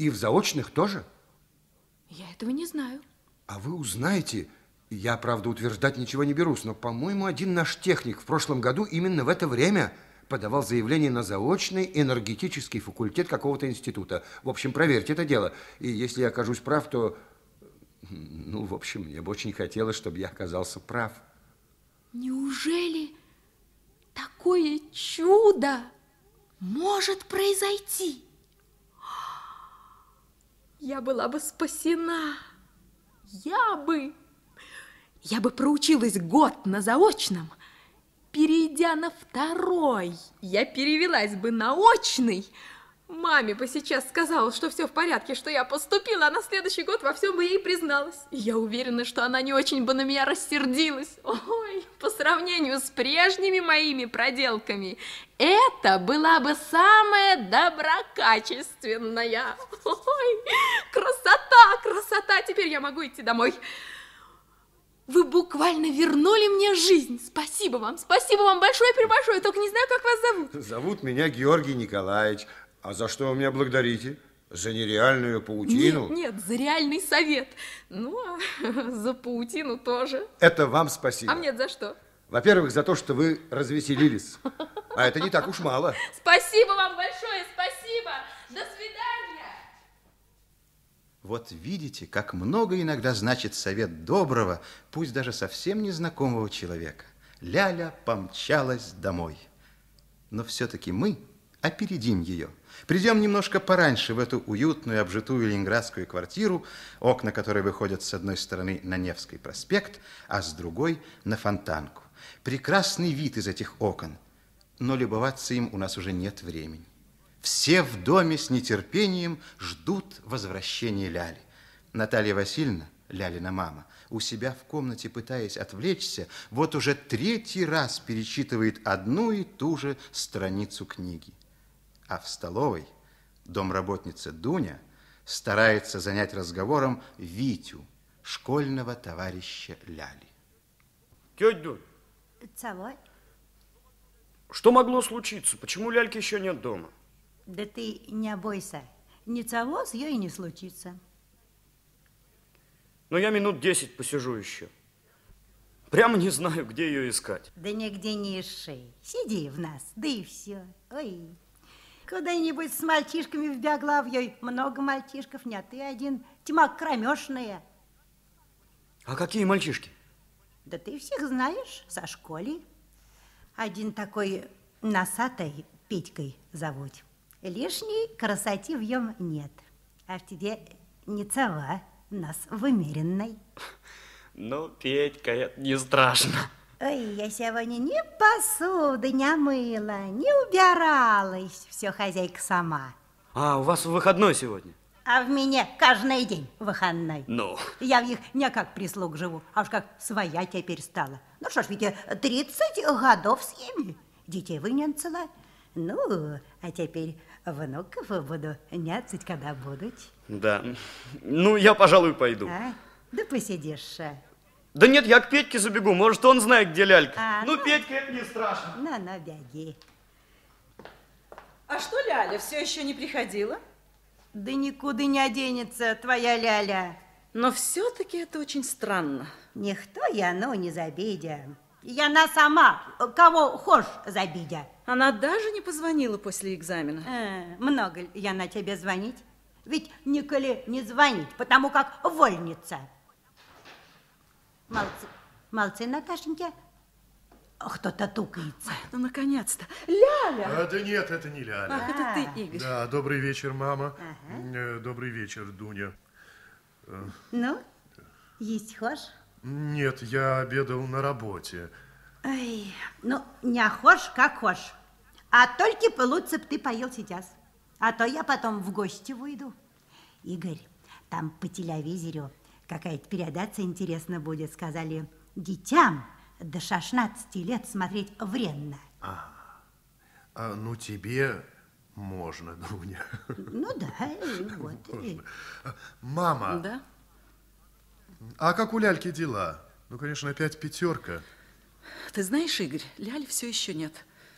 И в заочных тоже? Я этого не знаю. А вы узнаете, я, правда, утверждать ничего не берусь, но, по-моему, один наш техник в прошлом году именно в это время подавал заявление на заочный энергетический факультет какого-то института. В общем, проверьте это дело. И если я окажусь прав, то... Ну, в общем, мне бы очень хотелось, чтобы я оказался прав. Неужели такое чудо может произойти? Я была бы спасена. Я бы... Я бы проучилась год на заочном, перейдя на второй. Я перевелась бы на очный. Маме бы сейчас сказала, что все в порядке, что я поступила, а на следующий год во всем бы ей призналась. И я уверена, что она не очень бы на меня рассердилась. Ой, по сравнению с прежними моими проделками, это была бы самая доброкачественная. Ой, красота, красота, теперь я могу идти домой. Вы буквально вернули мне жизнь. Спасибо вам, спасибо вам большое-пребольшое. Только не знаю, как вас зовут. Зовут меня Георгий Николаевич. А за что вы меня благодарите? За нереальную паутину? Нет, нет, за реальный совет. Ну, а за паутину тоже. Это вам спасибо. А мне за что? Во-первых, за то, что вы развеселились. А это не так уж мало. Спасибо вам большое, спасибо. До свидания. Вот видите, как много иногда значит совет доброго, пусть даже совсем незнакомого человека. Ляля помчалась домой. Но все-таки мы опередим ее. Придем немножко пораньше в эту уютную, обжитую ленинградскую квартиру, окна которой выходят с одной стороны на Невский проспект, а с другой на Фонтанку. Прекрасный вид из этих окон, но любоваться им у нас уже нет времени. Все в доме с нетерпением ждут возвращения Ляли. Наталья Васильевна, Лялина мама, у себя в комнате, пытаясь отвлечься, вот уже третий раз перечитывает одну и ту же страницу книги. А в столовой домработница Дуня старается занять разговором Витю, школьного товарища Ляли. Тетя Дунь. Цавой? Что могло случиться? Почему Ляльки еще нет дома? Да ты не бойся. Ни того с и не случится. Но я минут десять посижу еще. Прямо не знаю, где ее искать. Да нигде не ищи. Сиди в нас, да и все. Ой, куда-нибудь с мальчишками в Бяглавьей. Много мальчишков нет, ты один тьма кромешная. А какие мальчишки? Да ты всех знаешь со школы. Один такой носатой Петькой зовут. Лишней красоты в нем нет. А в тебе не цава, нас вымеренной. Ну, Петька, это не страшно. Ой, я сегодня ни посуды не мыла, не убиралась. Все хозяйка сама. А, у вас выходной сегодня? А в меня каждый день выходной. Ну? Я в них не как прислуг живу, а уж как своя теперь стала. Ну что ж, ведь 30 годов с ними. Детей выненцела. Ну, а теперь внуков буду няцать, когда будут. Да. Ну, я, пожалуй, пойду. А? Да посидишь. Да нет, я к Петьке забегу. Может, он знает, где лялька. А, ну, ну. Петька, это не страшно. Ну, ну, беги. А что Ляля все еще не приходила? Да никуда не оденется твоя ляля. Но все-таки это очень странно. Никто я, ну, не забидя. Я на сама, кого хошь забидя. Она даже не позвонила после экзамена. Э, много ли я на тебе звонить? Ведь николи не звонить, потому как вольница. Молодцы, молодцы, Наташенька. Кто-то тукается. Ну, наконец-то. Ляля! А, да нет, это не Ляля. Ах, это ты, Игорь. Да, добрый вечер, мама. Э, Добрый вечер, Дуня. Ну, есть хошь? Нет, я обедал на работе. Ай, ну, не хошь, как хошь. А только лучше б ты поел сейчас. А то я потом в гости выйду. Игорь, там по телевизору какая-то передача интересно будет. Сказали, детям до 16 лет смотреть вредно. А, ну, тебе можно, Дуня. Ну да, вот. Мама, Да? а как у Ляльки дела? Ну, конечно, опять пятерка. Ты знаешь, Игорь, Ляли все еще нет.